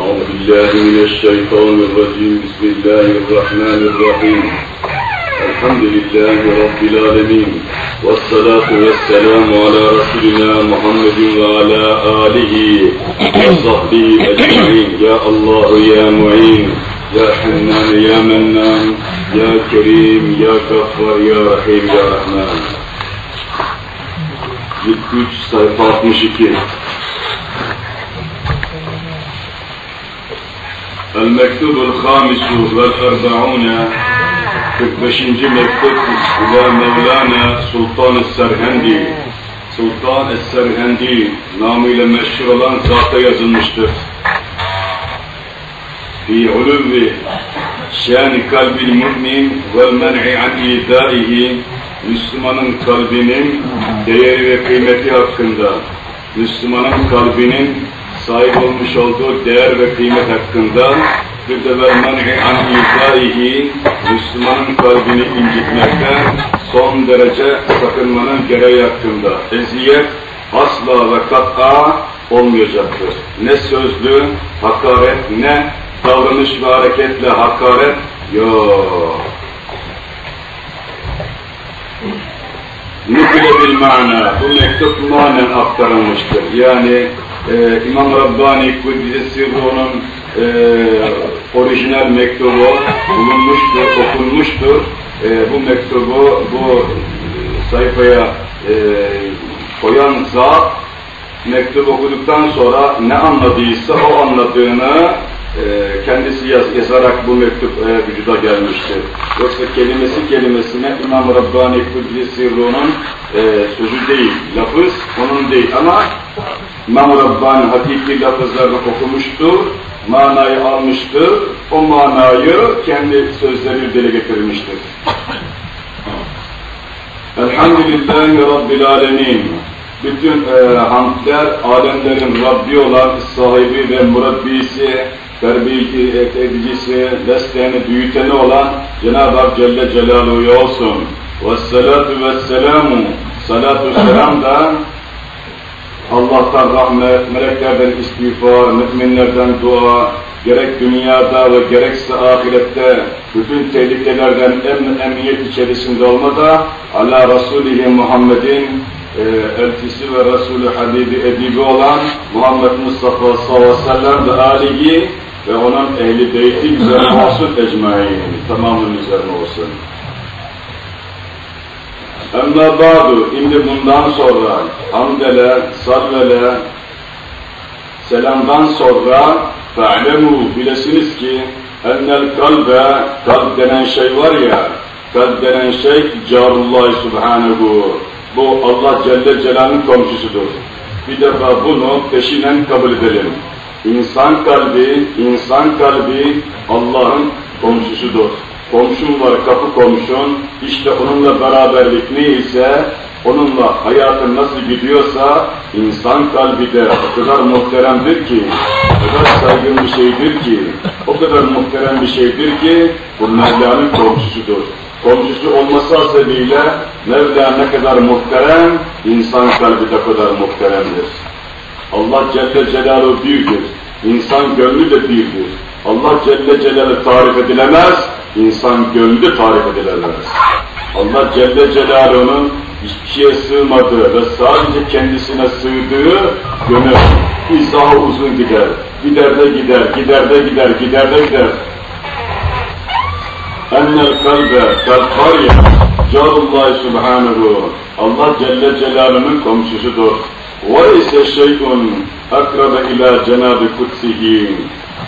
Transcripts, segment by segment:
أعوذ بالله من الشيطان الرجيم بسم الله الرحمن الرحيم الحمد لله رب العالمين والصلاة والسلام على رسولنا محمد وعلى آله وصحبه أجمعين يا الله يا معين يا حنان يا منان يا كريم يا غفار يا رحيم يا رحمن Cilt 3 sayfa 62 المكتوب الخامس والأربعون 45. mektup ile Mevlana Sultan Serhendi Sultan Serhendi namıyla meşhur olan zata yazılmıştır. Fi uluvvi şâni kalbil mümin vel men'i an idâihi Müslümanın kalbinin değeri ve kıymeti hakkında Müslümanın kalbinin sahip olmuş olduğu değer ve kıymet hakkında bir de vel men'i an idâihi Müslümanın kalbini incitmekten son derece sakınmanın gereği hakkında eziyet asla ve kat'a olmayacaktır. Ne sözlü hakaret ne davranış ve hareketle hakaret yok. Nükle bil mana, bu mektup manen aktarılmıştır. Yani e, İmam Rabbani Kuddise Sirru'nun e, orijinal mektubu bulunmuştur, okunmuştur. E, bu mektubu bu sayfaya e, koyan zat mektup okuduktan sonra ne anladıysa o anladığını e, kendisi yaz, yazarak bu mektup e, vücuda gelmiştir. Yoksa kelimesi kelimesine İmam Rabbani Kudüs Sirru'nun e, sözü değil, lafız onun değil ama İmam Rabbani hakiki lafızlarını okumuştur, manayı almıştır, o manayı kendi sözleriyle dile getirmiştir. Elhamdülillahi Rabbil Alemin. Bütün e, hamdler alemlerin Rabbi olan sahibi ve murabbisi, terbiye edicisi, desteğini büyüteni olan Cenab-ı Hak Celle Celaluhu olsun. Vessalatu vesselamu, salatu selam da Allah'tan rahmet, meleklerden istiğfar, müminlerden dua, gerek dünyada ve gerekse ahirette bütün tehlikelerden em emniyet içerisinde olmada ala Resulihi Muhammed'in e, elçisi ve Resulü Habibi Edibi olan Muhammed Mustafa sallallahu aleyhi ve sellem ve alihi ve onun ehli beyti üzerine olsun ecmain, tamamının üzerine olsun. Emma ba'du, şimdi bundan sonra hamdele, salvele, selamdan sonra fe'lemû bilesiniz ki ennel kalbe, kalp denen şey var ya, kalp denen şey carullah subhanehu, bu Allah Celle Celal'in komşusudur. Bir defa bunu peşinen kabul edelim. İnsan kalbi, insan kalbi Allah'ın komşusudur. Komşun var, kapı komşun, işte onunla beraberlik neyse, onunla hayatın nasıl gidiyorsa, insan kalbi de o kadar muhteremdir ki, o kadar saygın bir şeydir ki, o kadar muhterem bir şeydir ki, bu Mevla'nın komşusudur. Komşusu olması hasebiyle Mevla ne kadar muhterem, insan kalbi de kadar muhteremdir. Allah Celle Celaluhu birdir, insan gönlü de birdir. Allah Celle Celaluhu tarif edilemez, insan gönlü de tarif edilemez. Allah Celle Celaluhu'nun hiçbir şeye sığmadığı ve sadece kendisine sığdığı gönül izahı uzun gider. Gider de gider, gider de gider, gider de gider. Ennel kalbe, kalp var ya, Carullah Subhanahu, Allah Celle Celaluhu'nun komşusudur. İse şeyun akrabe ila Cenab-ı Kutsihi.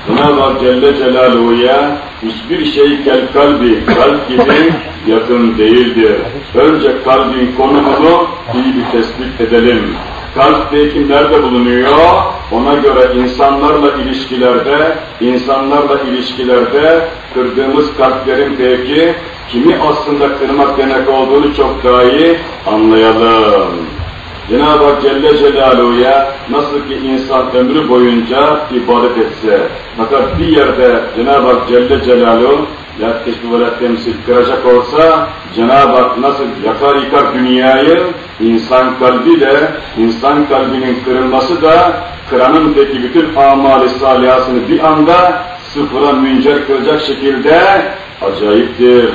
Cenab-ı Hak Celle Celaluhu'ya hiçbir şey kel kalbi, kalp gibi yakın değildir. Önce kalbin konumunu iyi bir tespit edelim. Kalp peki nerede bulunuyor? Ona göre insanlarla ilişkilerde, insanlarla ilişkilerde kırdığımız kalplerin peki kimi aslında kırmak demek olduğunu çok daha iyi anlayalım. Cenab-ı Hak Celle Celaluhu'ya nasıl ki insan ömrü boyunca ibadet etse, fakat bir yerde Cenab-ı Hak Celle Celaluhu la teşbih ve temsil kıracak olsa Cenab-ı Hak nasıl yakar yıkar dünyayı insan kalbi de insan kalbinin kırılması da kıranın peki bütün amali salihasını bir anda sıfıra müncer kılacak şekilde acayiptir.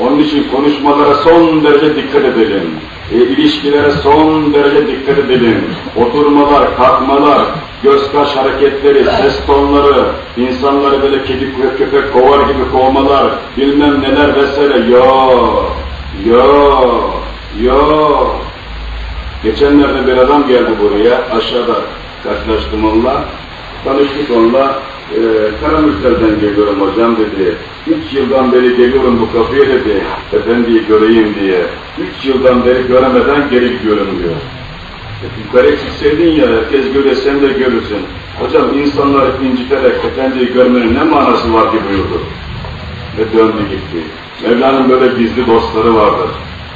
Onun için konuşmalara son derece dikkat edelim. E, ilişkilere son derece dikkat edelim. Oturmalar, kalkmalar, göz kaş hareketleri, ses tonları, insanları böyle kedi köpek kovar gibi kovmalar, bilmem neler vesaire. Yo, yo, yo. Geçenlerde bir adam geldi buraya, aşağıda karşılaştım onunla. Tanıştık onunla, e, Karamürsel'den geliyorum hocam dedi. Üç yıldan beri geliyorum bu kapıya dedi, efendiyi göreyim diye. Üç yıldan beri göremeden geri gidiyorum diyor. Yukarı çıksaydın ya, herkes görüyor, sen de görürsün. Hocam insanları inciterek efendiyi görmenin ne manası var ki buyurdu. Ve döndü gitti. Mevla'nın böyle gizli dostları vardır.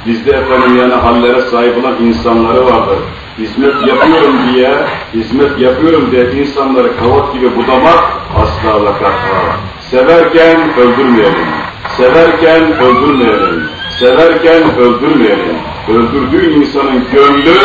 Bizde efendim yani hallere sahip olan insanları vardır hizmet yapıyorum diye, hizmet yapıyorum diye insanları kavat gibi budamak ve katma. Severken öldürmeyelim, severken öldürmeyelim, severken öldürmeyelim. Öldürdüğün insanın gönlü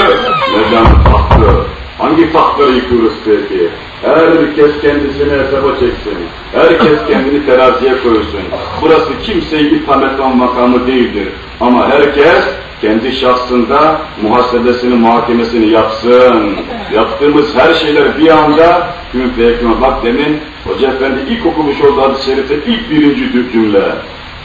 neden tahtı? Hangi tahtları yıkıyoruz peki? Herkes kendisini hesaba çeksin. Herkes kendini teraziye koysun. Burası kimseyi itham etme makamı değildir. Ama herkes kendi şahsında muhasebesini, muhakemesini yapsın. Yaptığımız her şeyler bir anda gün feyekime bak demin Hoca Efendi ilk okumuş olduğu hadis-i şerifte ilk birinci cümle.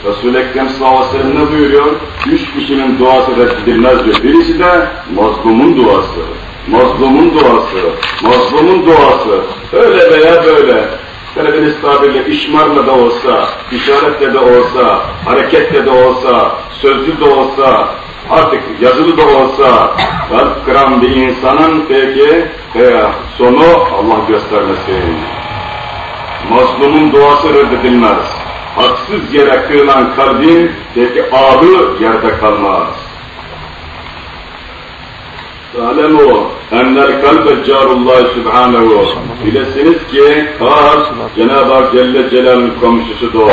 Resul-i Ekrem sallallahu ne buyuruyor? Üç kişinin duası reddedilmez diyor. Birisi de mazlumun duası. Mazlumun duası, mazlumun duası. Öyle veya böyle. Karadeniz tabirle işmarla da olsa, işaretle de olsa, hareketle de olsa, sözlü de olsa, artık yazılı da olsa kıran bir insanın peki e, sonu Allah göstermesin. Mazlumun duası reddedilmez. Haksız yere kırılan kalbin peki ağrı yerde kalmaz. Alemu enler kalbe carullah subhanehu. Bilesiniz ki kalp Cenab-ı Hak Celle Celal'in komşusudur.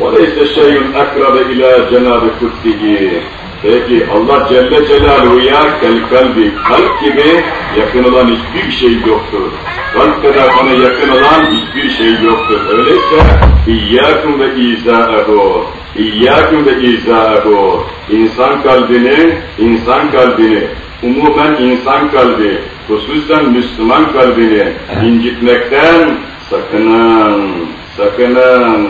Ve leyse şeyun akrabe ila Cenab-ı Kutsihi. Peki Allah Celle Celaluhu'ya kel kalbi, kalp gibi yakın olan hiçbir şey yoktur. Kalp kadar ona yakın olan hiçbir şey yoktur. Öyleyse İyyâküm ve izâehu, İyyâküm ve izâehu. İnsan kalbini, insan kalbini, umumen insan kalbi, hususen Müslüman kalbini incitmekten sakının, sakının.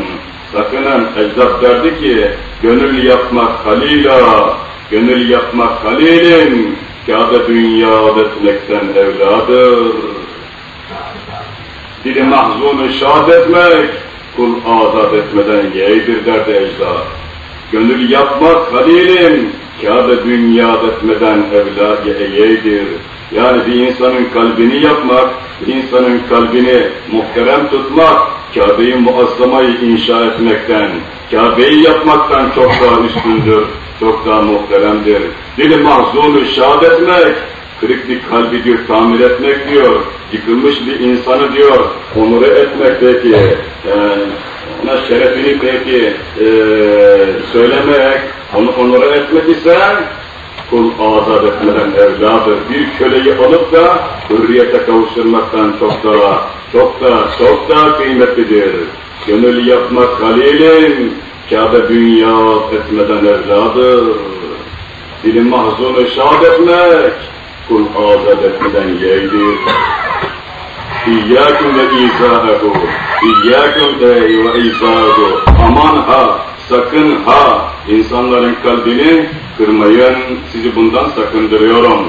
Sakının ecdat derdi ki, gönül yapmak halila, gönül yapmak halilin, Kabe dünya etmekten evladır. Dili mahzunu şad etmek, kul azat etmeden yeğdir derdi ecdat. Gönül yapmak halilin, Kabe dünya etmeden evlad yeğdir. Yani bir insanın kalbini yapmak, bir insanın kalbini muhterem tutmak, Kabe'yi muazzamayı inşa etmekten, Kabe'yi yapmaktan çok daha üstündür, çok daha muhteremdir. Dili mahzunu şad etmek, kırık bir kalbi diyor, tamir etmek diyor, yıkılmış bir insanı diyor, onuru etmek peki, yani ona şerefini peki e, söylemek, onu onura etmek kul azat etmeden evladır. Bir köleyi alıp da hürriyete kavuşturmaktan çok daha, çok daha, çok daha kıymetlidir. Gönül yapmak halilin, Kabe dünya etmeden evladır. Dilim mahzunu şad etmek, kul azat etmeden yeğdir. İyyâküm ve izâhehu, İyyâküm ve izâhehu. Aman ha, sakın ha, insanların kalbini kırmayın, sizi bundan sakındırıyorum.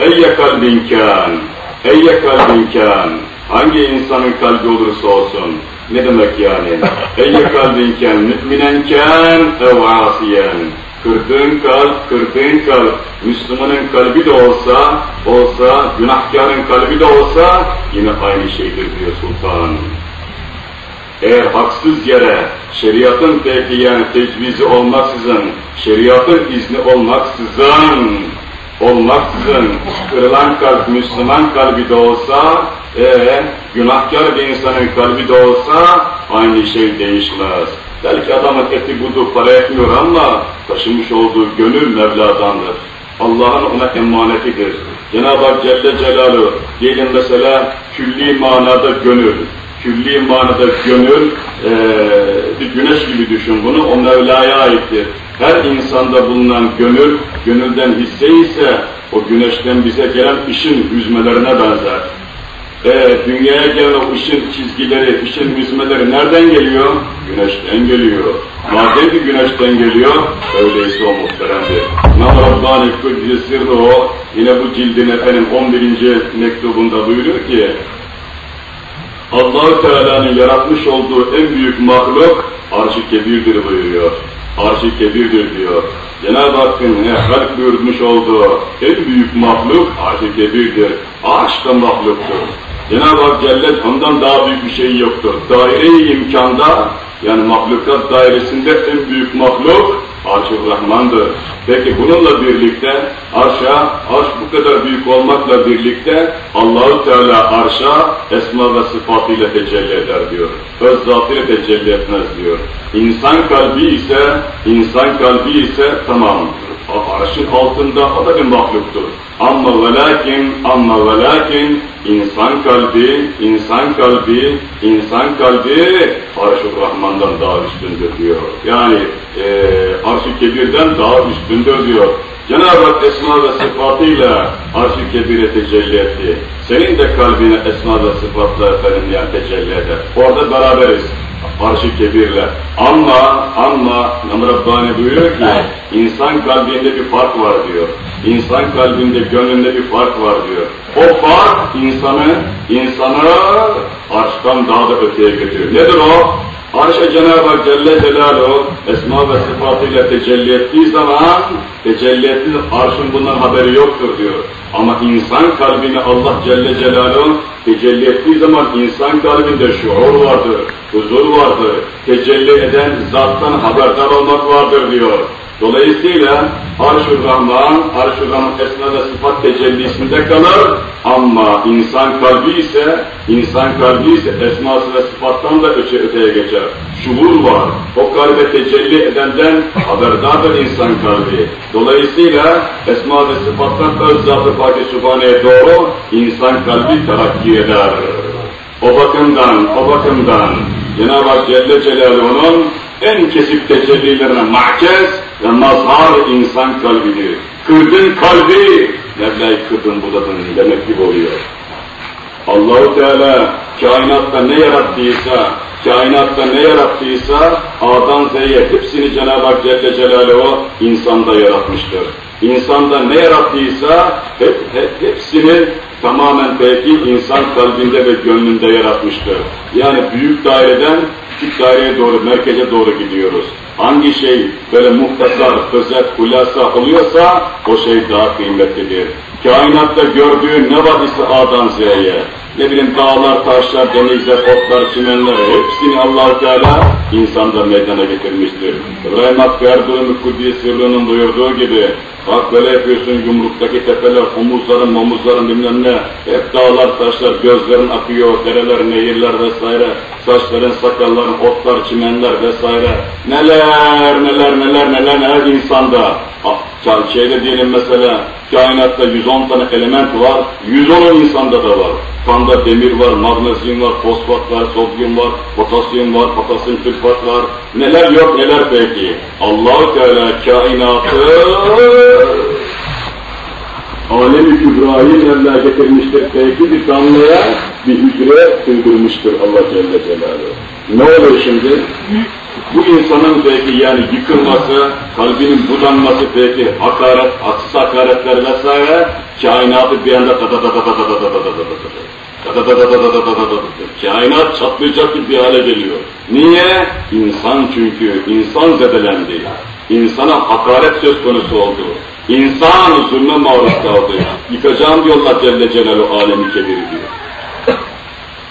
Eyye kalbin kân, eyye kalbin kân, hangi insanın kalbi olursa olsun, ne demek yani? eyye kalbin kân, müminen kân ev asiyen. Kırdığın kalp, kırdığın kalp, Müslümanın kalbi de olsa, olsa, günahkarın kalbi de olsa, yine aynı şeydir diyor sultan. Eğer haksız yere şeriatın peki yani tecvizi olmaksızın, şeriatın izni olmaksızın olmaksızın kırılan kalp Müslüman kalbi de olsa, ee, günahkar bir insanın kalbi de olsa aynı şey değişmez. Belki adamın eti budu para etmiyor ama taşımış olduğu gönül Mevla'dandır. Allah'ın ona emanetidir. Cenab-ı Hak Celle Celaluhu diyelim mesela külli manada gönül, külli manada gönül e, bir güneş gibi düşün bunu, o Mevla'ya aittir. Her insanda bulunan gönül, gönülden hisse ise o güneşten bize gelen ışın hüzmelerine benzer. E, dünyaya gelen ışın çizgileri, ışın hüzmeleri nereden geliyor? Güneşten geliyor. Madem ki güneşten geliyor, öyleyse o muhteremdir. Nam Rabbani Kudüs'ü o, yine bu cildin efendim 11. mektubunda buyuruyor ki, allah Teala'nın yaratmış olduğu en büyük mahluk arş-ı kebirdir buyuruyor. Arş-ı kebirdir diyor. Cenab-ı Hakk'ın halk buyurmuş olduğu en büyük mahluk arş-ı kebirdir. Arş da mahluktur. Cenab-ı Hak Celle ondan daha büyük bir şey yoktur. Daire-i imkanda yani mahlukat dairesinde en büyük mahluk Arş-ı Rahman'dır. Peki bununla birlikte arşa, arş bu kadar büyük olmakla birlikte Allahu Teala arşa esma ve sıfatıyla tecelli eder diyor. Öz zatıyla tecelli etmez diyor. İnsan kalbi ise, insan kalbi ise tamam arşın altında o da bir mahluktur. Ama ve lakin, ama ve lakin insan kalbi, insan kalbi, insan kalbi arş-ı Rahman'dan daha üstündür diyor. Yani e, arş-ı Kebir'den daha üstündür diyor. Cenab-ı Hak esma ve sıfatıyla arş-ı kebire tecelli etti. Senin de kalbine esma ve sıfatla efendim yani tecelli eder. Orada beraberiz arş-ı kebirle. Ama, ama Rabbani buyuruyor ki, insan kalbinde bir fark var diyor. İnsan kalbinde, gönlünde bir fark var diyor. O fark insanı, insanı arştan daha da öteye götürüyor. Nedir o? Arşa Cenab-ı Hak Celle Celaluhu esma ve sıfatıyla tecelli ettiği zaman tecelli ettiği arşın bundan haberi yoktur diyor. Ama insan kalbine Allah Celle Celaluhu tecelli ettiği zaman insan kalbinde şuur vardır, huzur vardır, tecelli eden zattan haberdar olmak vardır diyor. Dolayısıyla Arş-ı Rahman, Arş-ı Rahman esma ve sıfat tecellisinde kalır ama insan kalbi ise, insan kalbi ise esması ve sıfattan da öte öteye geçer. Şuur var, o kalbe tecelli edenden haberdardır insan kalbi. Dolayısıyla esma ve sıfattan öz zat-ı Fakir doğru insan kalbi terakki eder. O bakımdan, o bakımdan Cenab-ı Hak Celle Celaluhu'nun en kesik tecellilerine mahkez ve mazhar insan kalbidir. Kırdın kalbi, Mevla'yı kırdın budadın demek gibi oluyor. Allahu Teala kainatta ne yarattıysa, kainatta ne yarattıysa A'dan Z'ye hepsini Cenab-ı Hak Celle Celaluhu insanda yaratmıştır. İnsanda ne yarattıysa hep, hep, hepsini tamamen belki insan kalbinde ve gönlünde yaratmıştır. Yani büyük daireden küçük daireye doğru, merkeze doğru gidiyoruz. Hangi şey böyle muhtasar, özet, hulasa oluyorsa o şey daha kıymetlidir. Kainatta gördüğün ne var ise A'dan Z'ye, ne bileyim dağlar, taşlar, denizler, otlar, çimenler hepsini allah Teala insanda meydana getirmiştir. İbrahim Hakkı Kudüs Sırrı'nın buyurduğu gibi bak böyle yapıyorsun yumruktaki tepeler, omuzların, momuzların bilmem ne, hep dağlar, taşlar, gözlerin akıyor, dereler, nehirler vesaire, saçların, sakalların, otlar, çimenler vesaire, neler, neler, neler, neler, neler insanda. Şeyde diyelim mesela, kainatta 110 tane element var, 110 insanda da var. Kanda demir var, magnezyum var, fosfat var, sodyum var, potasyum var, potasyum sülfat var. Neler yok neler peki. Allahu Teala kainatı alemi kübrayı Mevla getirmiştir. Belki bir damlaya bir hücre sığdırmıştır Allah Celle Celaluhu. Ne olur şimdi? Bu insanın belki yani yıkılması, kalbinin budanması belki hakaret, haksız hakaretler vesaire kainatı bir anda da da da da da da da da da da da da Kainat çatlayacak gibi bir hale geliyor. Niye? İnsan çünkü, insan zedelendi. İnsana hakaret söz konusu oldu. İnsan zulme maruz kaldı. Yıkacağım diyor Allah Celle Celaluhu alemi kebiri diyor.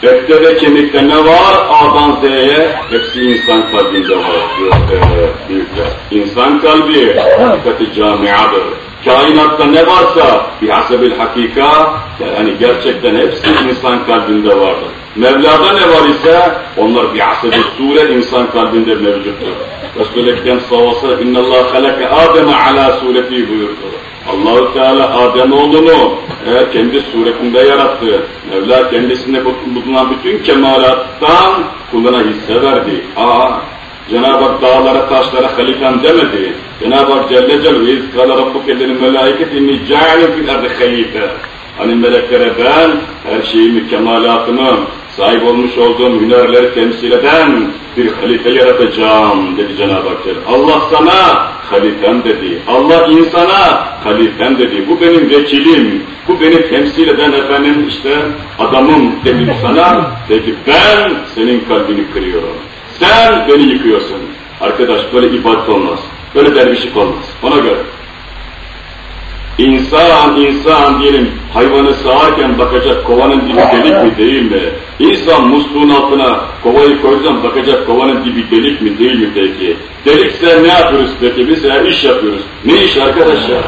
Ette ve kemikte ne var? A'dan Z'ye hepsi insan kalbinde var diyor e, büyükler. İnsan kalbi hakikati camiadır. kainatta ne varsa bir hasebil hakika, yani gerçekten hepsi insan kalbinde vardır. Mevla'da ne var ise onlar bir hasebil sure insan kalbinde mevcuttur. Resul-i Ekrem sallallahu aleyhi ve sellem Allah halaka Adem'e ala sureti buyurdu. Allahu Teala Adem oğlunu e, kendi suretinde yarattı. Mevla kendisinde bulunan bütün kemalattan kuluna hisse verdi. Aa, Cenab-ı Hak dağlara, taşlara halifem demedi. Cenab-ı Hak Celle Celaluhu iz kâle rabbuke lil melâiketi inni câilin fil ardı halife. Hani meleklere ben her şeyimi, kemalatımı, sahip olmuş olduğum hünerleri temsil eden bir halife yaratacağım dedi Cenab-ı Hak. Allah sana halifem dedi. Allah insana halifem dedi. Bu benim vekilim. Bu beni temsil eden efendim işte adamım dedi sana. Dedi ben senin kalbini kırıyorum. Sen beni yıkıyorsun. Arkadaş böyle ibadet olmaz. Böyle dervişlik olmaz. Ona göre. İnsan, insan diyelim hayvanı sağarken bakacak kovanın dibi delik mi değil mi? İnsan musluğun altına kovayı koyacağım bakacak kovanın dibi delik mi değil mi peki? Delikse ne yapıyoruz peki? Biz her iş yapıyoruz. Ne iş arkadaşlar?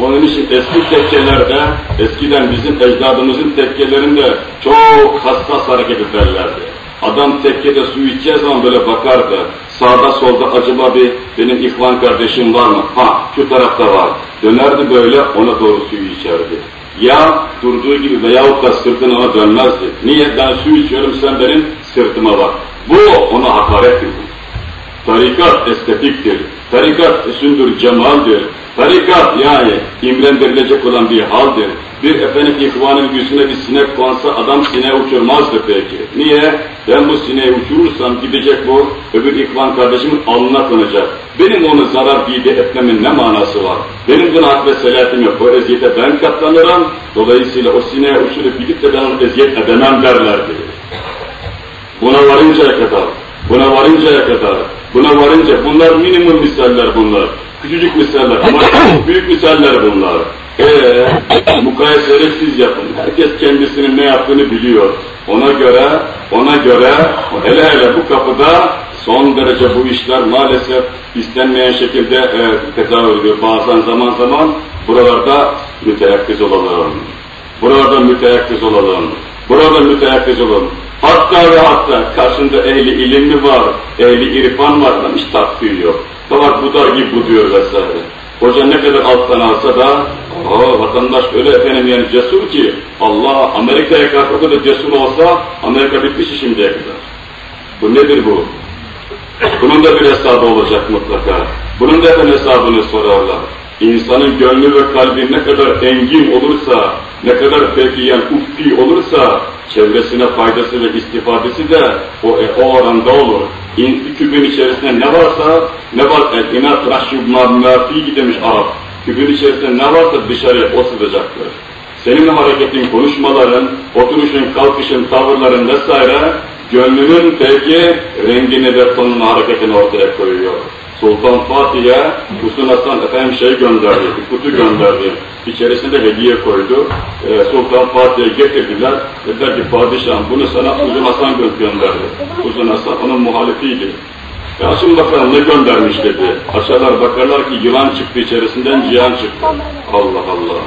Onun için eski tekkelerde, eskiden bizim ecdadımızın tekkelerinde çok hassas hareket ederlerdi. Adam tekkede su içeceği zaman böyle bakardı. Sağda solda acaba bir benim ihvan kardeşim var mı? Ha şu tarafta var. Dönerdi böyle ona doğru suyu içerdi. Ya durduğu gibi veyahut da sırtına ona dönmezdi. Niye? Ben su içiyorum sen benim sırtıma bak. Bu ona hakarettir. Tarikat estetiktir. Tarikat sündür cemaldir. Tarikat yani imrendirilecek olan bir haldir. Bir efendim ihvanın yüzüne bir sinek konsa adam sineği uçurmazdı peki. Niye? Ben bu sineği uçurursam gidecek bu öbür ihvan kardeşimin alnına konacak. Benim onu zarar bide etmemin ne manası var? Benim buna hak ve selahatim yok. O eziyete ben katlanırım. Dolayısıyla o sineği uçurup gidip de ben onu eziyet edemem derlerdi. Buna varıncaya kadar, buna varıncaya kadar, buna varınca bunlar minimum misaller bunlar. Küçücük misaller ama büyük misaller bunlar. Ee, mukayeseleri siz yapın. Herkes kendisinin ne yaptığını biliyor. Ona göre, ona göre, hele hele bu kapıda son derece bu işler maalesef istenmeyen şekilde e, tezahür ediyor. Bazen zaman zaman buralarda müteyakkiz olalım. Burada müteyakkiz olalım. Burada müteyakkiz olalım. Hatta ve hatta karşında ehli ilim mi var, ehli irfan var, hiç takdir yok. Fakat bu dar gibi bu diyor vesaire. Hoca ne kadar alttan alsa da aa, vatandaş öyle efendim yani cesur ki Allah Amerika'ya karşı o kadar cesur olsa Amerika bitmiş şimdiye kadar. Bu nedir bu? Bunun da bir hesabı olacak mutlaka. Bunun da efendim hesabını sorarlar. İnsanın gönlü ve kalbi ne kadar engin olursa, ne kadar peki yani ufki olursa, çevresine faydası ve istifadesi de o, e, o oranda olur. İn, kübün içerisinde ne varsa, ne var, e, inat rahşubna müafiyi demiş Arap. Kübün içerisinde ne varsa dışarıya o sızacaktır. Senin hareketin, konuşmaların, oturuşun, kalkışın, tavırların vesaire, gönlünün peki rengini ve tonunu, hareketini ortaya koyuyor. Sultan Fatih'e Hüsnü Hasan efendim şey gönderdi, kutu gönderdi. İçerisinde hediye koydu. Ee, Sultan Fatih'e getirdiler. Dediler ki padişahım bunu sana Uzun Hasan gönderdi. Uzun Hasan onun muhalifiydi. E açın bakalım ne göndermiş dedi. Açarlar bakarlar ki yılan çıktı içerisinden cihan çıktı. Allah Allah.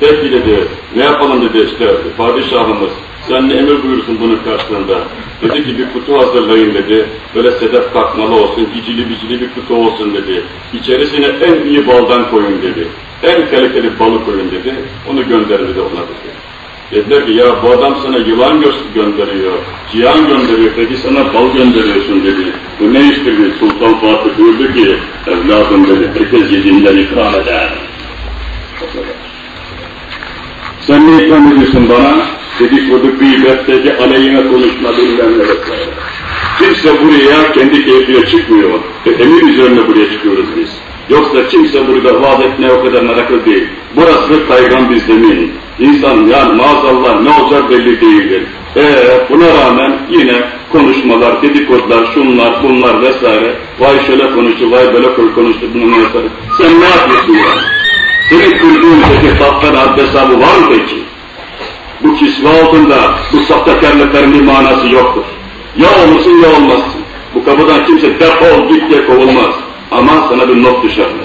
Peki dedi, ne yapalım dedi işte padişahımız. Sen ne emir buyursun bunun karşılığında? Dedi ki bir kutu hazırlayın dedi. Böyle sedef takmalı olsun, icili bicili bir kutu olsun dedi. İçerisine en iyi baldan koyun dedi. En kaliteli balı koyun dedi. Onu gönderin dedi ona dedi. Dediler ki ya bu adam sana yılan gönderiyor, cihan gönderiyor, peki sana bal gönderiyorsun dedi. Bu ne iştir. Sultan Fatih buyurdu ki evladım dedi herkes yediğinden ikram eder. Sen ne ikram bana? dedikodu, gıybetteki aleyhine konuşma bilmem ne vesaire. Kimse buraya kendi keyfiyle çıkmıyor. E, emir üzerine buraya çıkıyoruz biz. Yoksa kimse burada vaat etmeye o kadar meraklı değil. Burası kaygan bir zemin. İnsan yani maazallah ne olacak belli değildir. Ee, buna rağmen yine konuşmalar, dedikodular, şunlar, bunlar vesaire. Vay şöyle konuştu, vay böyle konuştu, bunu vesaire. Sen ne yapıyorsun ya? Senin kurduğun peki tatlar hesabı var mı peki? bu kisve altında bu sahtekarlıkların bir manası yoktur. Ya olmasın ya olmazsın. Bu kapıdan kimse defol git diye kovulmaz. Ama sana bir not düşerler.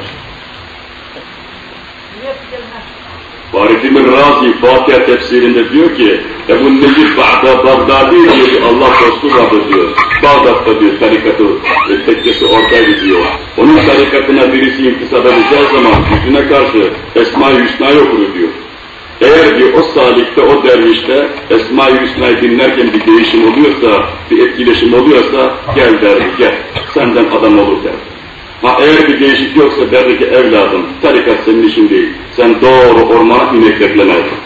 Fahrettin Razi Fatiha tefsirinde diyor ki Ebu Necip Bağda Bağdadi diyor ki Allah dostu vardı diyor. Bağdat'ta diyor tarikatı, e, tekkesi ortaydı diyor. Onun tarikatına birisi intisap edeceği zaman yüzüne karşı Esma-i Hüsna'yı okur diyor. Eğer diyor o salikte, o dervişte Esma-i Hüsna'yı dinlerken bir değişim oluyorsa, bir etkileşim oluyorsa gel derdi gel, senden adam olur der. Ha eğer bir değişik yoksa derdi ki evladım, tarikat senin işin değil, sen doğru ormana inek beklemezsin.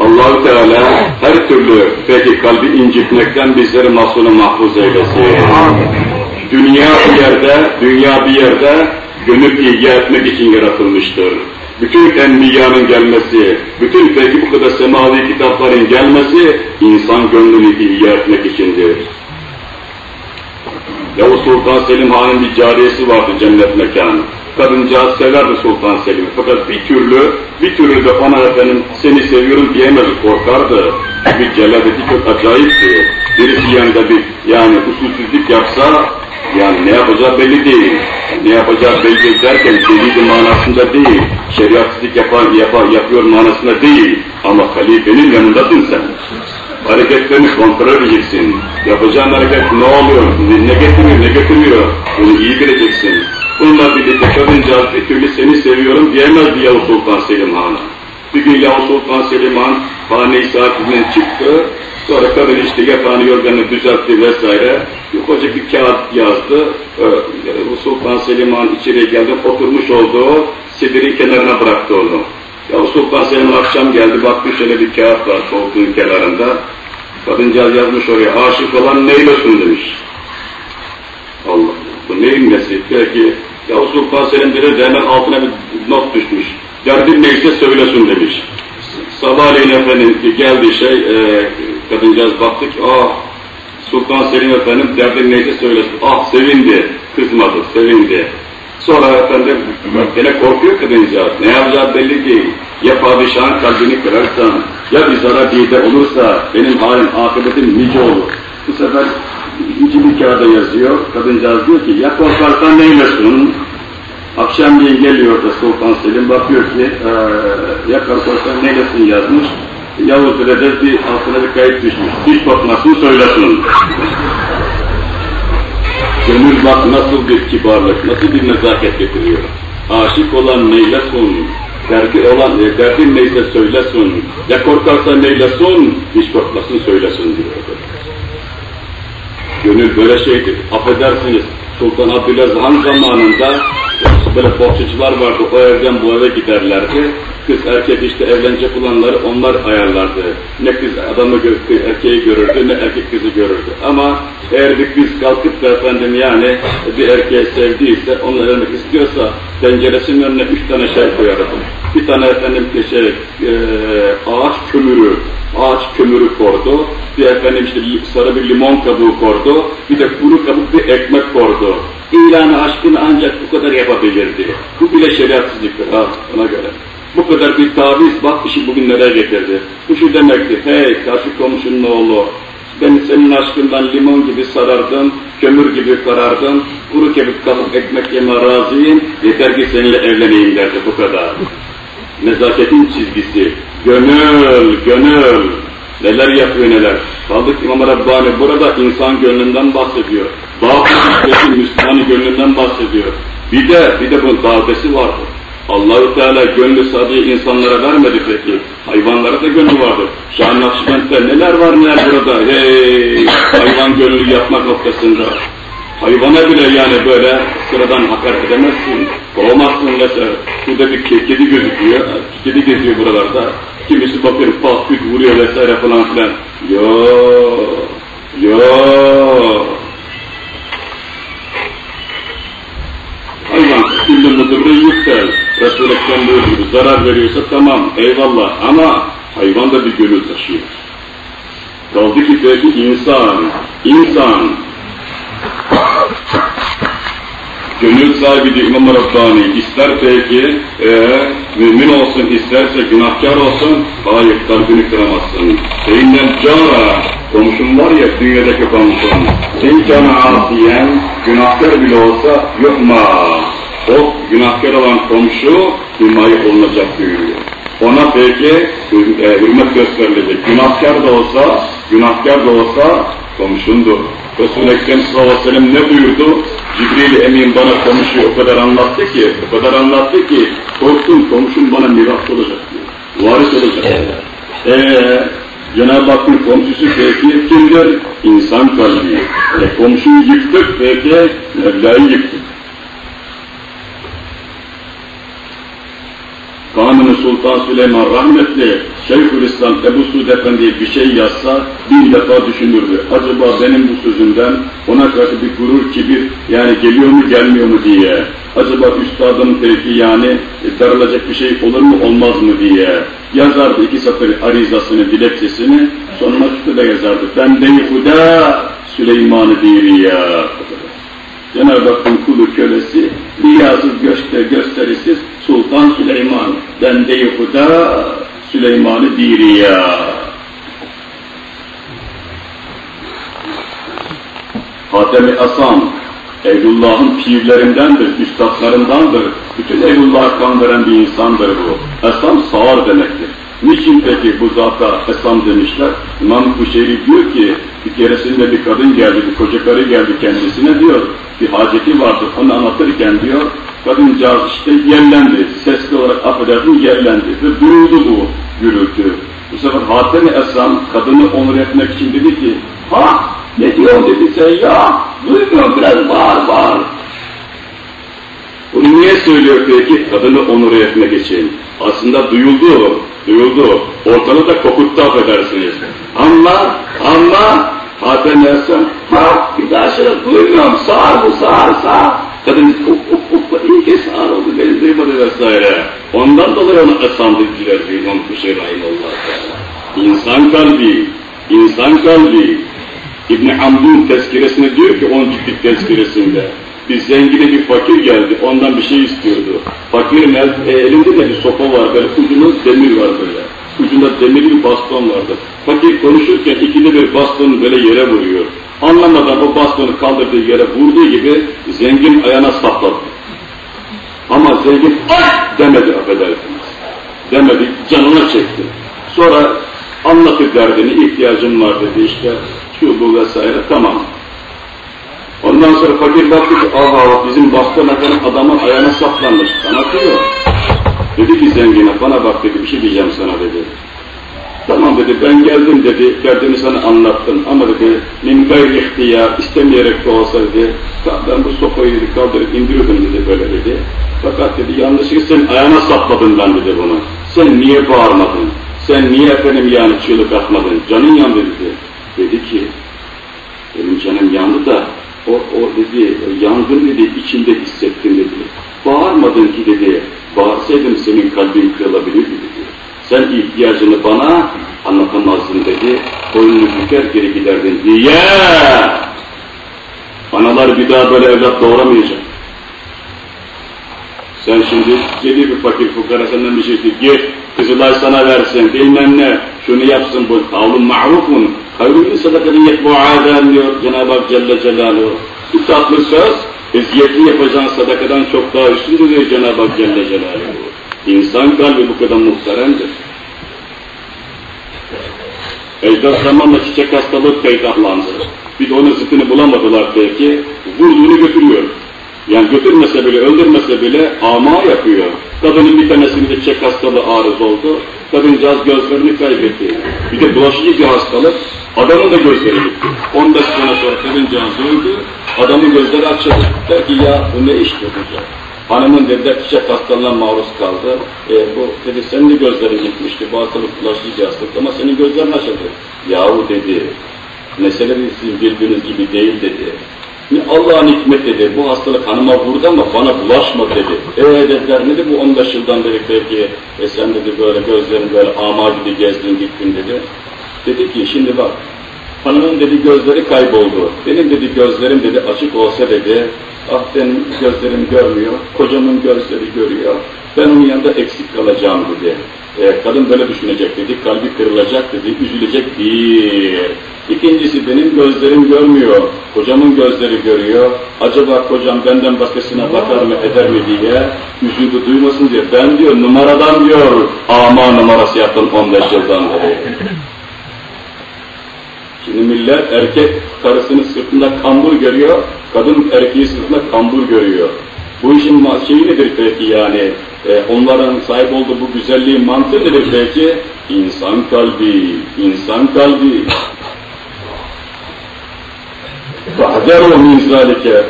Allahu Teala her türlü peki kalbi incitmekten bizleri masunu mahfuz eylesin. Dünya bir yerde, dünya bir yerde gönül ilgi etmek için yaratılmıştır. Bütün enbiyanın gelmesi, bütün peki bu kadar semavi kitapların gelmesi insan gönlünü ilgi etmek içindir. Yavuz Sultan Selim Han'ın bir cariyesi vardı cennet mekanı. Kadıncağız severdi Sultan Selim'i. Fakat bir türlü, bir türlü de ona efendim seni seviyorum diyemedi, korkardı. Bir celaleti çok acayipti. Birisi yanında bir yani usulsüzlük yapsa yani ne yapacağı belli değil. Ne yapacağı belli derken delili manasında değil. Şeriatsızlık yapan, yapan, yapıyor manasında değil. Ama halifenin yanındasın sen. Hareketlerini kontrol edeceksin. Yapacağın hareket ne oluyor, ne, ne getiriyor, ne götürüyor. Bunu iyi bileceksin. Bununla birlikte kadıncağız bir türlü seni seviyorum diyemezdi Yavuz Sultan Selim Han'a. Bir gün Yavuz Sultan Selim Han hane-i çıktı. Sonra kadın işte yatağını yorganını düzeltti vesaire. Koca bir kağıt yazdı. Ee, Sultan Selim Han içeriye geldi. Oturmuş olduğu sidirin kenarına bıraktı onu. Yavuz Sultan Selim akşam geldi. Baktı şöyle bir kağıt var koltuğun kenarında. Kadıncağız yazmış oraya. Aşık olan neylesin demiş. Allah bu neyin nesi? Belki Yavuz Sultan Selim dedi de hemen altına bir not düşmüş. Derdin neyse söylesin demiş. Sabahleyin efendim geldi şey, e, kadıncağız baktık, ah Sultan Selim efendim derdin neyse söylesin. Ah sevindi, kızmadı, sevindi. Sonra efendim yine korkuyor kadıncağız. Ne yapacağı belli değil. Ya padişahın kalbini kırarsan, ya bir zarar dide olursa benim halim, akıbetim nice olur. Bu sefer ikinci bir kağıda yazıyor. Kadıncağız diyor ki ya korkarsan neylesin? Akşamleyin geliyor da Sultan Selim bakıyor ki ee, ya korkarsan neylesin yazmış. Yavuz Bile bir altına bir kayıt düşmüş. Hiç korkmasın söylesin. Gönül bak nasıl bir kibarlık, nasıl bir nezaket getiriyor. Aşık olan neylesin, derdi olan, e, derdin neyse söylesin, ya korkarsa neylesin, hiç korkmasın söylesin diyor. Gönül böyle şeydir. Affedersiniz, Sultan Abdülaziz Han zamanında böyle bohçacılar vardı, o evden bu eve giderlerdi. Kız erkek işte evlenecek olanları onlar ayarlardı. Ne kız adamı gö erkeği görürdü, ne erkek kızı görürdü. Ama eğer bir kız kalkıp da efendim yani bir erkeği sevdiyse, onunla evlenmek istiyorsa penceresinin önüne üç tane şey koyardı. Bir tane efendim şey, e, ağaç kömürü, ağaç kömürü kordu. Bir efendim işte sarı bir limon kabuğu kordu. Bir de kuru kabuk bir ekmek kordu. İlanı aşkını ancak bu kadar yapabilirdi. Bu bile şeriatsızlıktır ha ona göre. Bu kadar bir taviz bak işi bugünlere getirdi. Bu şu demekti, hey karşı komşunun oğlu, ben senin aşkından limon gibi sarardım, kömür gibi karardım, kuru kemik kabuk ekmek yeme razıyım, yeter ki seninle evleneyim derdi bu kadar. Nezaketin çizgisi, gönül, gönül, neler yapıyor neler. Kaldık İmam Rabbani burada insan gönlünden bahsediyor. Bağ Müslümanı gönlünden bahsediyor. Bir de, bir de bunun davesi vardır. Allahu Teala gönlü sadece insanlara vermedi peki. Hayvanlara da gönlü vardır. Şah Nakşibend'de neler var neler burada. Hey! Hayvan gönlü yapmak noktasında. Hayvana bile yani böyle sıradan hakaret edemezsin. Kovamazsın mesela. Burada bir kedi gözüküyor. Kedi geziyor buralarda. Kimisi bakıyor pat küt vuruyor vesaire falan filan. Yo, yo. Hayvan illa mıdırrı yüktel. Resul-i Ekrem buyurdu, zarar veriyorsa tamam, eyvallah ama hayvan da bir gönül taşıyor. Kaldı ki peki insan, insan, gönül sahibi diyor İmam Rabbani, ister peki e, mümin olsun, isterse günahkar olsun, hayır kalbini kıramazsın. Feyinden cara, komşun var ya dünyadaki komşun, imkanı asiyen, günahkar bile olsa yokma. O günahkar olan komşu himaye olunacak buyuruyor. Ona peki e, hürmet gösterilecek. Günahkar da olsa, günahkar da olsa komşundur. Resul-i Ekrem sallallahu aleyhi ve sellem ne buyurdu? Cibril Emin bana komşuyu o kadar anlattı ki, o kadar anlattı ki, korktum komşum bana miras olacak diyor. Varis olacak. Evet. Ee, Cenab-ı Hakk'ın komşusu peki kimdir? İnsan kalbi. E, komşuyu yıktık peki, Mevla'yı yıktık. Kanuni Sultan Süleyman rahmetli Şeyhülislam Ebu Suud Efendi bir şey yazsa bin defa düşünürdü. Acaba benim bu sözümden ona karşı bir gurur, kibir yani geliyor mu gelmiyor mu diye. Acaba üstadım peki yani e, darılacak bir şey olur mu olmaz mı diye. Yazardı iki satır arizasını, dilekçesini sonuna şöyle yazardı. Ben de Huda Süleyman-ı Diriya. Cenab-ı Hakk'ın kulu kölesi, riyasız göster gösterisiz Sultan Süleyman, bende Huda Süleyman-ı Diriya. Hatem-i Asam, Evlullah'ın pirlerindendir, üstadlarındandır. Bütün Evlullah'a kan veren bir insandır bu. Esam sağır demektir. Niçin peki bu zata esam demişler? İmam Kuşeyri diyor ki, bir keresinde bir kadın geldi, bir koca karı geldi kendisine diyor, bir haceti vardı, onu anlatırken diyor, kadıncağız işte yerlendi, sesli olarak affedersin yerlendi ve duyuldu bu gürültü. Bu sefer Hatem-i Esam kadını onur etmek için dedi ki, ha ne diyorsun dedi sen ya, duymuyorum biraz bağır bağır. Bunu niye söylüyor peki? Kadını onur etmek için. Aslında duyuldu, duyuldu. Ortalığı da kokuttu affedersiniz. Ama, ama Hatem Esam, ha bir daha şöyle duymuyorum, sağır bu sağır sağır. Kadın uf uf uf iyi ki sağır oldu beni duymadı vesaire. Ondan dolayı ona diyor İmam Kuşey Rahimullah. İnsan kalbi, insan kalbi. İbni Hamdun tezkiresinde diyor ki 10 ciltlik tezkiresinde bir zengine bir fakir geldi, ondan bir şey istiyordu. Fakirin el, e, elinde de bir sopa var, böyle ucunda demir var böyle. Ucunda demir bir baston vardı. Fakir konuşurken ikide bir bastonu böyle yere vuruyor. Anlamadan o bastonu kaldırdığı yere vurduğu gibi zengin ayağına sapladı. Ama zengin ay demedi affedersiniz. Demedi, canına çekti. Sonra anlatır derdini, ihtiyacım var dedi işte, şu bu vesaire, tamam. Ondan sonra fakir baktı ki, aha bizim baston efendim adamın ayağına saplanmış, kanatıyor. Dedi ki zengine, bana bak dedi, bir şey diyeceğim sana dedi. Tamam dedi, ben geldim dedi, derdimi sana anlattım ama dedi, min gayri ihtiyar, istemeyerek de olsa dedi, ben bu sopayı dedi, kaldırıp indiriyordum dedi böyle dedi. Fakat dedi, yanlışlıkla sen ayağına sapladın ben dedi bunu. Sen niye bağırmadın? Sen niye efendim yani çığlık atmadın? Canın yandı dedi. Dedi ki, benim canım yandı da o, o dedi, yangın dedi, içinde hissettim dedi. Bağırmadın ki dedi, bağırsaydım senin kalbin kırılabilirdi dedi. Sen ihtiyacını bana anlatamazdın dedi, boynunu büker geri giderdin diye. Analar bir daha böyle evlat doğuramayacak. Sen şimdi geliyor bir fakir fukara senden bir diyor, git Kızılay sana versin, bilmem ne, şunu yapsın bu kavlun ma'rufun, hayrun sadakatin yetbu aden diyor Cenab-ı Hak Celle Celaluhu. Bu tatlı söz, eziyetli yapacağın sadakadan çok daha üstündür diyor Cenab-ı Hak Celle Celaluhu. İnsan kalbi bu kadar muhteremdir. Ejder zamanla çiçek hastalığı peydahlandı. Bir de onun zıttını bulamadılar belki, vurduğunu götürüyor. Yani götürmese bile, öldürmese bile ama yapıyor. Kadının bir tanesinde çek hastalığı arız oldu. Kadıncağız gözlerini kaybetti. Bir de bulaşıcı bir hastalık. Adamın da gözleri gitti. 15 sene sonra kadıncağız öldü. Adamın gözleri açıldı. Der ki ya bu ne iş dedi. Hanımın dediler çiçek hastalığına maruz kaldı. E, bu dedi senin de gözlerin gitmişti. Bu hastalık bulaşıcı bir hastalık ama senin gözlerin açıldı. Yahu dedi. Mesele sizin bildiğiniz gibi değil dedi. Allah'ın hikmet dedi, bu hastalık hanıma vurdu ama bana bulaşmadı dedi. Eee dediler, ne dedi bu 15 yıldan beri peki, e sen dedi böyle gözlerin böyle ama gibi gezdin gittin dedi. Dedi ki şimdi bak, hanımın dedi gözleri kayboldu. Benim dedi gözlerim dedi açık olsa dedi, ah benim gözlerim görmüyor, kocamın gözleri görüyor. Ben onun yanında eksik kalacağım dedi. E, kadın böyle düşünecek dedi, kalbi kırılacak dedi, üzülecek bir. İkincisi benim gözlerim görmüyor, kocamın gözleri görüyor. Acaba kocam benden başkasına bakar mı eder mi diye üzüntü duymasın diye. Ben diyor numaradan diyor ama numarası yaptım 15 yıldan beri. Şimdi millet erkek karısının sırtında kambur görüyor, kadın erkeği sırtında kambur görüyor. Bu işin şeyi nedir peki yani? E, onların sahip olduğu bu güzelliğin mantığı nedir peki? İnsan kalbi, insan kalbi. Fahderu min.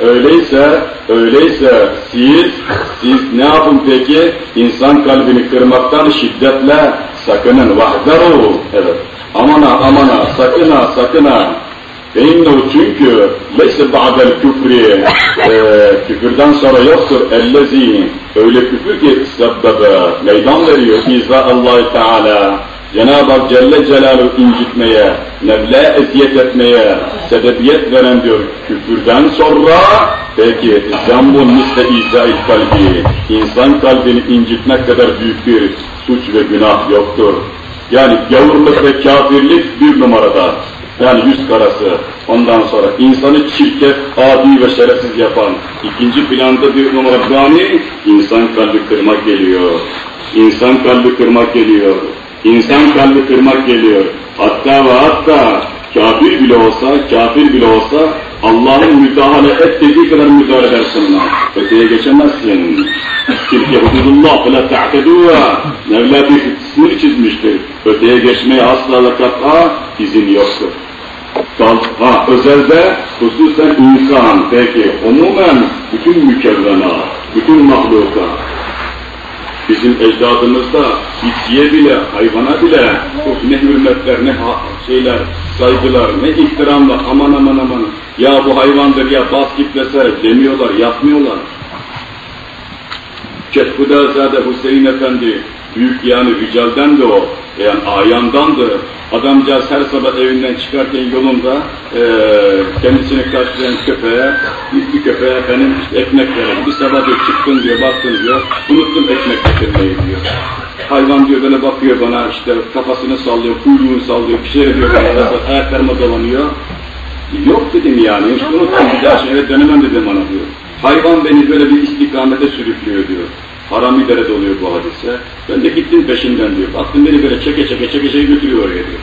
Öyleyse, öyleyse siz, siz ne yapın peki? İnsan kalbini kırmaktan şiddetle sakının. Vahderu. Evet. Amana, amana, sakın ha, sakın ha. فَاِنَّهُ çünkü leyse ba'del küfri e, küfürden sonra yoktur ellezi öyle küfür ki sebbebe meydan veriyor İzza Allah Teala Cenab-ı Hak Celle Celaluhu incitmeye, nevle eziyet etmeye sebebiyet veren diyor küfürden sonra peki zambun misle izail kalbi insan kalbini incitmek kadar büyük bir suç ve günah yoktur. Yani gavurluk ve kafirlik bir numarada. Yani yüz karası. Ondan sonra insanı çirkef, adi ve şerefsiz yapan ikinci planda bir numara gani insan kalbi kırmak geliyor. İnsan kalbi kırmak geliyor. İnsan kalbi kırmak geliyor. Hatta ve hatta kafir bile olsa, kafir bile olsa Allah'ın müdahale et dediği kadar müdahale edersin ona. Öteye geçemezsin. Tilke hududullah fela ta'teduha. Mevla bir sınır çizmiştir. Öteye geçmeye asla ve kat'a izin yoktur. Ha, özelde hususen insan, peki umumen bütün mükevvena, bütün mahluka, bizim ecdadımızda bitkiye bile, hayvana bile ne hürmetler, ne şeyler, saygılar, ne ihtiramlar, aman aman aman, ya bu hayvandır ya bas git demiyorlar, yapmıyorlar. Keşfudazade Hüseyin Efendi, büyük yani ricalden de o, yani ayandandı. Adamcağız her sabah evinden çıkarken yolunda e, kendisini karşılayan köpeğe, bir köpeğe efendim işte ekmek verin. Bir sabah diyor çıktın diyor, baktın diyor, unuttum ekmek getirmeyi diyor. Hayvan diyor böyle bakıyor bana işte kafasını sallıyor, kuyruğunu sallıyor, bir şey diyor bana, ayaklarıma dolanıyor. Yok dedim yani, unuttum bir daha şehre dönemem dedim bana diyor. Hayvan beni böyle bir istikamete sürüklüyor diyor. Harami derede oluyor bu hadise. Ben de gittim peşinden diyor. Baktım beni böyle çeke çeke çeke çeke götürüyor oraya diyor.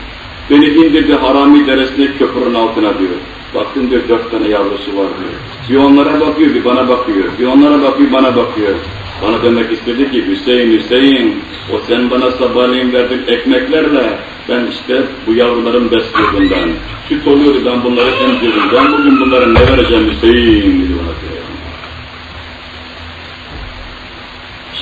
Beni indirdi harami deresine köprünün altına diyor. Baktım diyor dört tane yavrusu var diyor. Bir onlara bakıyor, bir bana bakıyor. Bir onlara bakıyor, bana bakıyor. Bana demek istedi ki Hüseyin, Hüseyin, o sen bana sabahleyin verdin ekmeklerle ben işte bu yavruların besliyordum ben. Süt oluyordu ben bunları emziyordum. Ben bugün bunlara ne vereceğim Hüseyin dedi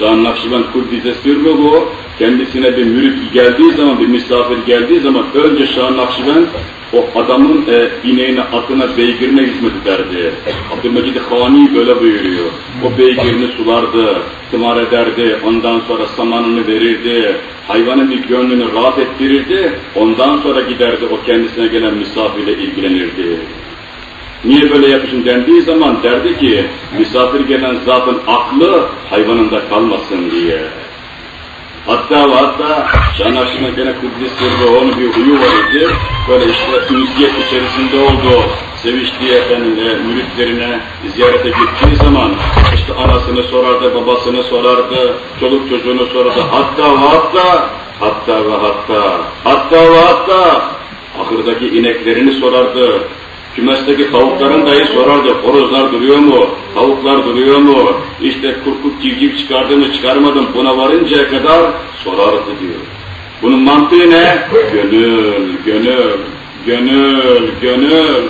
diyor. Şah Nakşibend Kuddise Sirruhu kendisine bir mürit geldiği zaman, bir misafir geldiği zaman önce Şah Nakşibend o adamın e, ineğine, atına, beygirine hizmet ederdi. Abdülmecid Hani böyle buyuruyor. O beygirini sulardı, tımar ederdi, ondan sonra samanını verirdi, hayvanın bir gönlünü rahat ettirirdi, ondan sonra giderdi o kendisine gelen misafirle ilgilenirdi. Niye böyle yapıyorsun dendiği zaman derdi ki misafir gelen zatın aklı hayvanında kalmasın diye. Hatta ve hatta Şanakşı'na gene Kudüs Sırrı onun bir huyu var idi. Böyle işte ünsiyet içerisinde oldu. Seviştiği efendim e, müritlerine ziyarete gittiği zaman işte anasını sorardı, babasını sorardı, çoluk çocuğunu sorardı. Hatta ve hatta, hatta ve hatta, hatta ve hatta ahırdaki ineklerini sorardı, Kümesteki tavukların dahi sorardı, horozlar duruyor mu, tavuklar duruyor mu, işte kurkuk civciv çıkardı mı çıkarmadım buna varıncaya kadar sorardı diyor. Bunun mantığı ne? Gönül, gönül, gönül, gönül.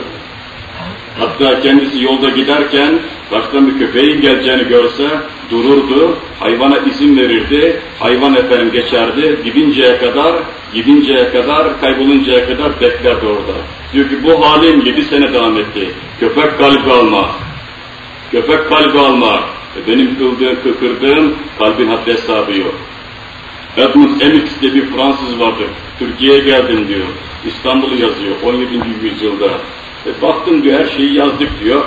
Hatta kendisi yolda giderken baştan bir köpeğin geleceğini görse dururdu, hayvana izin verirdi, hayvan efendim geçerdi, gidinceye kadar, gidinceye kadar, kayboluncaya kadar beklerdi orada. Diyor ki bu halim yedi sene devam etti. Köpek kalbi almak, köpek kalbi almak, e benim kıldığım, kıkırdığım kalbin haddi hesabı yok. Edmund Emix diye bir Fransız vardır. Türkiye'ye geldim diyor. İstanbul'u yazıyor 17. yüzyılda. E baktım diyor her şeyi yazdık diyor.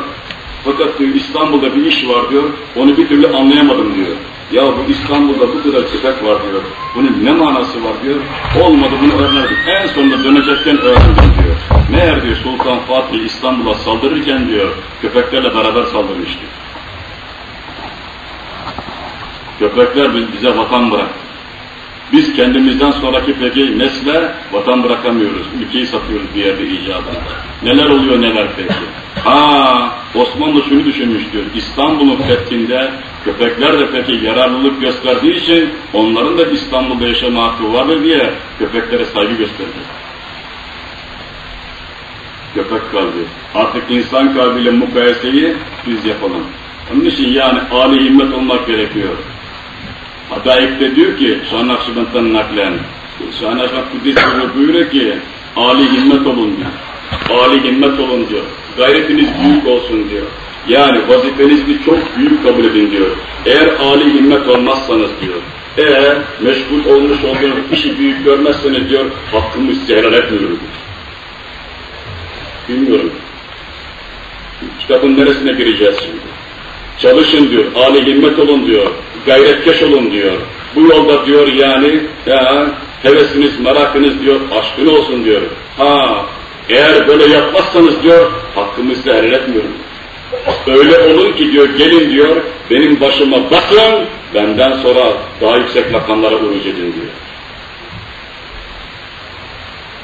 Fakat diyor İstanbul'da bir iş var diyor. Onu bir türlü anlayamadım diyor. Ya bu İstanbul'da bu kadar köpek var diyor. Bunun ne manası var diyor. Olmadı bunu öğrenirdik. En sonunda dönecekken öğrendim diyor. Meğer diyor Sultan Fatih İstanbul'a saldırırken diyor köpeklerle beraber saldırmıştı. Köpekler bize vatan bıraktı. Biz kendimizden sonraki peki nesle vatan bırakamıyoruz. Ülkeyi satıyoruz bir yerde icabında. Neler oluyor neler peki? Ha, Osmanlı şunu düşünmüş diyor. İstanbul'un fethinde köpekler de peki yararlılık gösterdiği için onların da İstanbul'da yaşama hakkı vardır diye köpeklere saygı gösterdi. Köpek kalbi. Artık insan kalbiyle mukayeseyi biz yapalım. Onun için yani âli himmet olmak gerekiyor. Hadaik'te diyor ki, Şah Nakşibend'den naklen, Şah Nakşibend buyuruyor ki, âli himmet olun diyor. âli himmet olun diyor. Gayretiniz büyük olsun diyor. Yani vazifenizi çok büyük kabul edin diyor. Eğer âli himmet olmazsanız diyor, eğer meşgul olmuş olduğunuz işi büyük görmezseniz diyor, hakkımı size helal etmiyorum. Bilmiyorum. Kitabın neresine gireceğiz şimdi? Çalışın diyor, âli himmet olun diyor, gayretkeş olun diyor. Bu yolda diyor yani ya, hevesiniz, merakınız diyor, aşkın olsun diyor. Ha, eğer böyle yapmazsanız diyor, hakkımı size helal etmiyorum. Öyle olun ki diyor, gelin diyor, benim başıma basın, benden sonra daha yüksek makamlara uruc edin diyor.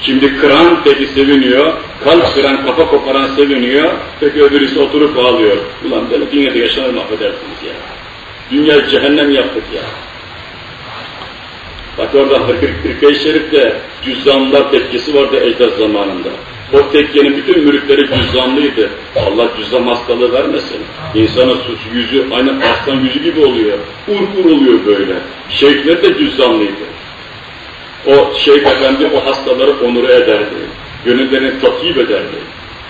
Şimdi kıran peki seviniyor, kalp kıran, kafa koparan seviniyor, peki öbürüsü oturup ağlıyor. Ulan böyle dünyada yaşanır mı affedersiniz ya. Dünya cehennem yaptık ya. Bak orada Hırkıy Şerif'te cüzzamlar tekkesi vardı Ecdat zamanında. O tekkenin bütün müritleri cüzzamlıydı. Allah cüzzam hastalığı vermesin. İnsanın sus yüzü aynı aslan yüzü gibi oluyor. Ur ur oluyor böyle. Şeyhler de cüzzamlıydı. O şeyh efendi o hastaları onur ederdi. Gönüllerini takip ederdi.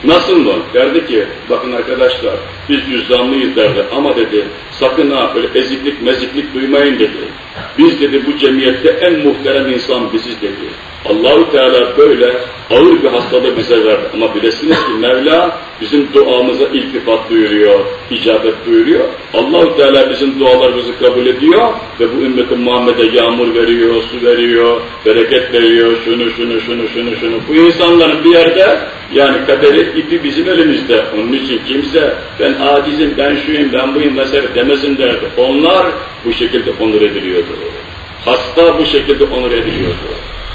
Nasıl mı? Derdi ki, bakın arkadaşlar, biz cüzdanlıyız derdi ama dedi, sakın ha böyle eziklik meziklik duymayın dedi. Biz dedi bu cemiyette en muhterem insan biziz dedi. Allahu Teala böyle ağır bir hastalığı bize verdi. Ama bilesiniz ki Mevla bizim duamıza iltifat duyuruyor, icabet duyuruyor. Allahu Teala bizim dualarımızı kabul ediyor ve bu ümmeti Muhammed'e yağmur veriyor, su veriyor, bereket veriyor, şunu şunu şunu şunu şunu. Bu insanların bir yerde yani kaderi ipi bizim elimizde. Onun için kimse ben acizim, ben şuyum, ben buyum vesaire demesin derdi. Onlar bu şekilde onur ediliyordu. Hasta bu şekilde onur ediliyordu.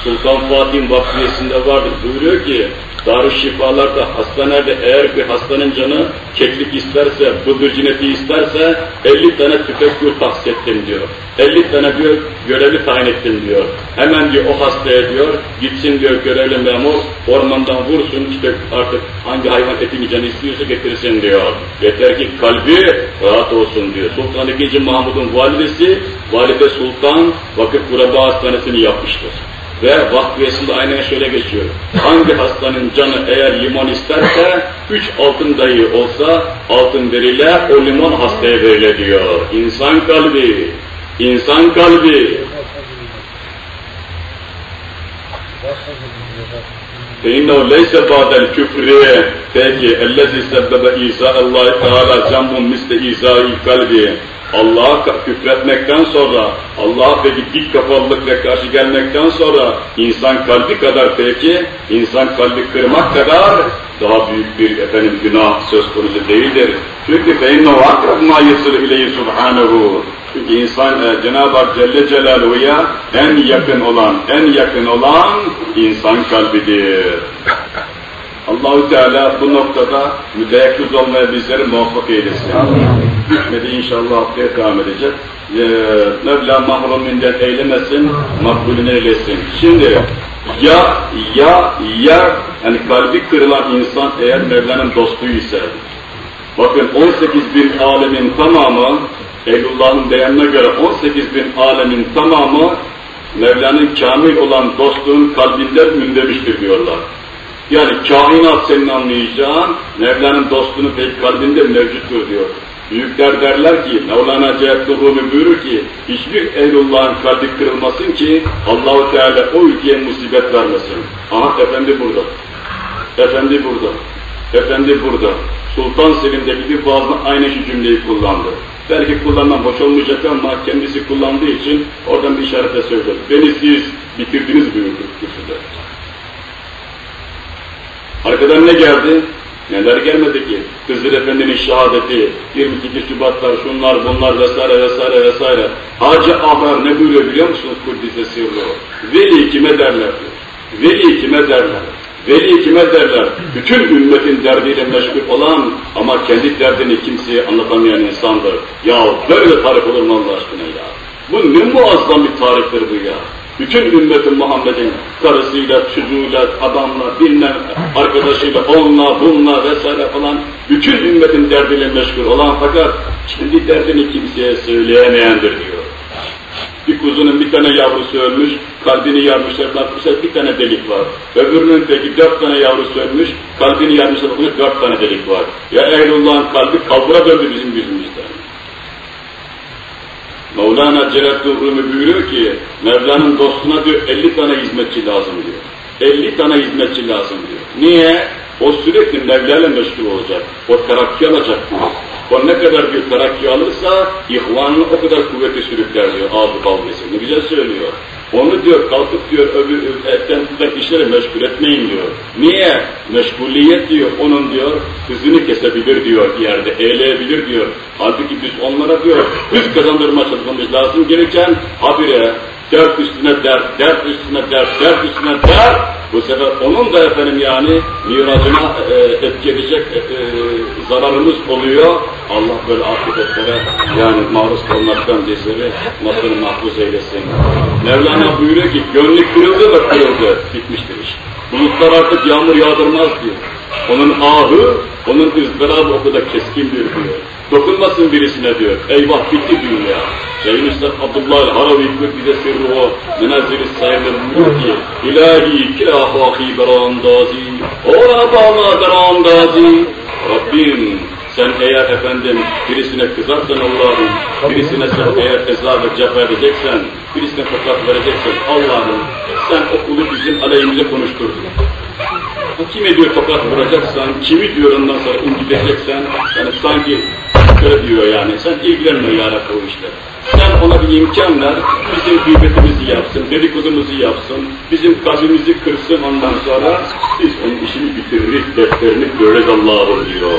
Sultan Fatih'in vakfiyesinde vardır. Buyuruyor ki, Darüşşifalarda, hastanede eğer bir hastanın canı keklik isterse, bıldırcın eti isterse 50 tane tüfek gül tahsis ettim diyor. 50 tane diyor görevli tayin ettim diyor. Hemen diyor o hastaya diyor, gitsin diyor görevli memur, ormandan vursun işte artık hangi hayvan etini canı istiyorsa getirsin diyor. Yeter ki kalbi rahat olsun diyor. Sultan II. Mahmud'un validesi, Valide Sultan Vakıf Kuraba Hastanesi'ni yapmıştır. Ve vakfiyesinde aynen şöyle geçiyor. Hangi hastanın canı eğer limon isterse, üç altın dahi olsa altın veriyle o limon hastaya verile diyor. İnsan kalbi, insan kalbi. فَاِنَّهُ لَيْسَ بَعْدَ الْكُفْرِ Peki, اَلَّذِي سَبَّبَ اِيزَاءَ اللّٰهِ تَعَالَى جَنْبٌ مِسْلِ اِيزَاءِ kalbi. Allah'a küfretmekten sonra, Allah'a peki dik kafalılıkla karşı gelmekten sonra insan kalbi kadar peki, insan kalbi kırmak kadar daha büyük bir efendim günah söz konusu değildir. Çünkü فَاِنَّهُ اَقْرَبْ مَا يَصِلُ اِلَيْهِ سُبْحَانَهُ Çünkü insan e, Cenab-ı Hak Celle Celaluhu'ya en yakın olan, en yakın olan insan kalbidir. Allahu Teala bu noktada müteyakkız olmaya bizleri muvaffak eylesin. Bitmedi inşallah haftaya devam edecek. Ee, Mevla mahruminden eylemesin, makbulünü eylesin. Şimdi ya ya ya yani kalbi kırılan insan eğer Mevla'nın dostu bakın 18 bin alemin tamamı Eylullah'ın beyanına göre 18 bin alemin tamamı Mevla'nın kamil olan dostluğun kalbinden mündemiştir diyorlar. Yani kainat senin anlayacağın Mevla'nın dostluğunu pek kalbinde mevcuttur diyor. Büyükler derler ki, Mevlana Cehennül Rumi buyurur ki, hiçbir ehlullahın kalbi kırılmasın ki Allahu Teala o ülkeye musibet vermesin. Aha efendi burada. Efendi burada. Efendi burada. Sultan Selim'deki bir fazla aynı şu cümleyi kullandı. Belki kullanmam hoş olmayacak ama kendisi kullandığı için oradan bir işarete söyledi. Beni siz bitirdiniz buyurdu. Arkadan ne geldi? Neler gelmedi ki? Hızır Efendi'nin şehadeti, 22 Şubatlar, şunlar bunlar vesaire vesaire vesaire. Hacı Ahrar ne buyuruyor biliyor musunuz Kuddise Sirru? Veli kime derler Veli kime derler? Veli kime derler? Bütün ümmetin derdiyle meşgul olan ama kendi derdini kimseye anlatamayan insandır. Ya böyle tarif olur mu Allah aşkına ya? Bu ne muazzam bir tariftir bu ya? Bütün ümmetin Muhammed'in karısıyla, çocuğuyla, adamla, bilmem arkadaşıyla, onunla, bununla vesaire falan bütün ümmetin derdiyle meşgul olan fakat kendi derdini kimseye söyleyemeyendir diyor. Bir kuzunun bir tane yavrusu ölmüş, kalbini yarmışlar, bakmışlar bir tane delik var. Öbürünün peki dört tane yavrusu ölmüş, kalbini yarmışlar, bakmışlar dört tane delik var. Ya Ehlullah'ın kalbi kalbura döndü bizim yüzümüzden. Mevlana Celaleddin Rumi buyuruyor ki, Mevla'nın dostuna diyor 50 tane hizmetçi lazım diyor. 50 tane hizmetçi lazım diyor. Niye? O sürekli Mevla'yla meşgul olacak. O terakki alacak. O ne kadar bir terakki alırsa, ihvanını o kadar kuvveti sürükler diyor ağzı kavgası. Ne güzel söylüyor. Onu diyor kalkıp diyor öbür etten işlere meşgul etmeyin diyor. Niye? Meşguliyet diyor onun diyor hızını kesebilir diyor bir yerde, eğleyebilir diyor. Halbuki biz onlara diyor hız kazandırma çalışmamız lazım gelirken habire dert üstüne dert, dert üstüne dert, dert üstüne dert. Bu sefer onun da efendim yani miracına e, etki e, e, zararımız oluyor. Allah böyle akıbetlere yani maruz kalmaktan bizleri nasıl mahfuz eylesin. Mevlana buyuruyor ki gönlü kırıldı ve kırıldı. Bitmiştir iş. Bulutlar artık yağmur yağdırmaz diyor. Onun ahı, onun ızdırabı o kadar keskindir diyor. Dokunmasın birisine diyor. Eyvah bitti dünya. Şeyh Üstad Abdullah Haravi bize sırrı o menazzil-i sayırda buyuruyor ki İlahi kilahahi berandazi Ora bağla berandazi Rabbim sen eğer efendim birisine kızarsan Allah'ım, birisine sen eğer eza ve cefa edeceksen, birisine fakat vereceksen Allah'ım sen okulu bizim aleyhimize konuşturdun. Kime diyor tokat vuracaksan, kimi diyor ondan sonra inciteceksen, yani sanki şöyle diyor yani, sen ilgilenme ya Rabbi o işler. Sen ona bir imkan ver, bizim gıybetimizi yapsın, dedikodumuzu yapsın, bizim kalbimizi kırsın ondan sonra biz onun işini bitiririz, defterini görürüz Allah'ım diyor.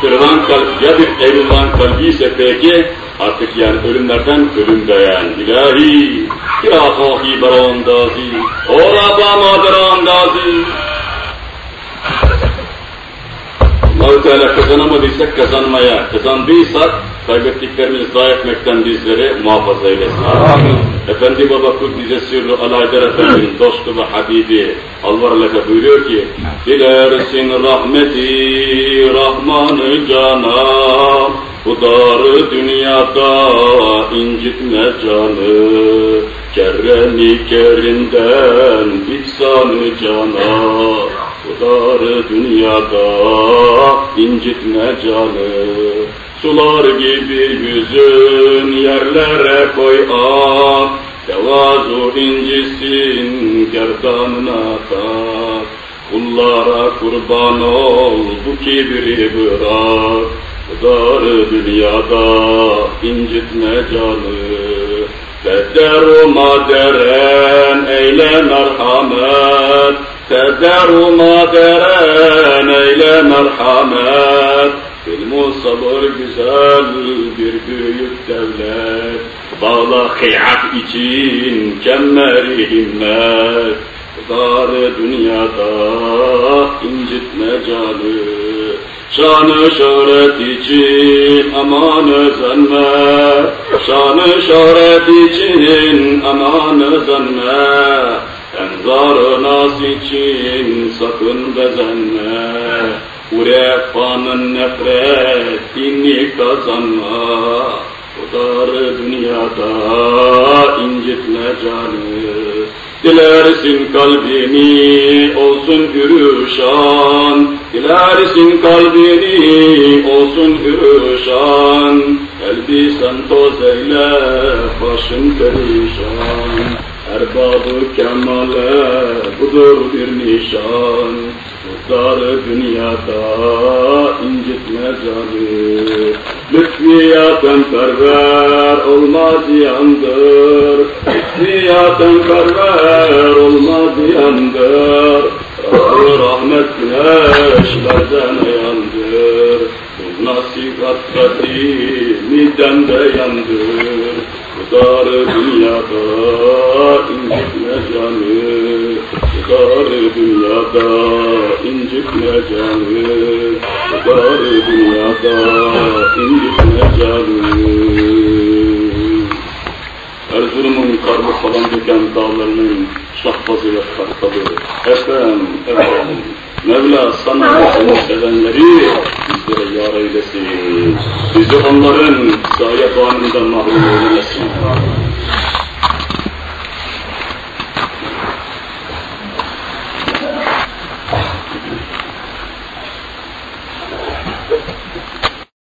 Kırılan kalp ya bir evlulan kalbi ise peki artık yani ölümlerden ölüm beğen. İlahi, kirahahi berandazi, oraba maderandazi. Allah-u Teala kazanamadıysak kazanmaya, kazandıysak kaybettiklerimizi zayi etmekten bizleri muhafaza eylesin. Amin. Efendi Baba Kuddise Sirru Alaydar Efendi'nin dostu ve Habibi Alvarlaka buyuruyor ki Dilersin rahmeti Rahmanı cana Bu darı dünyada incitme canı Kerremi kerinden ihsanı cana Bu dünyada incitme canı Sular gibi yüzün yerlere koy ak, Tevazu incisin gerdanına tak. Kullara kurban ol bu kibri bırak. Dar dünyada incitme canı. Kederu maderen eyle merhamet. Kederu maderen eyle merhamet. İlmu sabır güzel bir büyük devlet, Bağla hıyat için kemmeri himmet, Dar dünyada incitme canı, Şanı şöhret için aman özenme, Şanı şöhret için aman özenme, Enzar-ı nas için sakın bezenme, Urefanın nefretini kazanma, o dar dünyada incitme canı. Dilersin kalbini olsun ürüşan, dilersin kalbini olsun ürüşan. Elbisen toz eyle, başın perişan. Erbabı kemale budur bir nişan. Darı dünyada incitme canı. Lütfiyaten perver olmaz yandır. Lütfiyaten perver olmaz yandır. Rabbi rahmet güneşlerden yandır nasihat kadimi de yandır Darı dünyada incitme canı. Darı dünyada incitme canı. Darı dünyada incitme canı. Erzurum'un karlı falan döken dağlarının şahbazı ve kartalı. Efem, efem, Mevla sana seni sevenleri bizlere yar eylesin. Bizi onların sayebanından mahrum eylesin.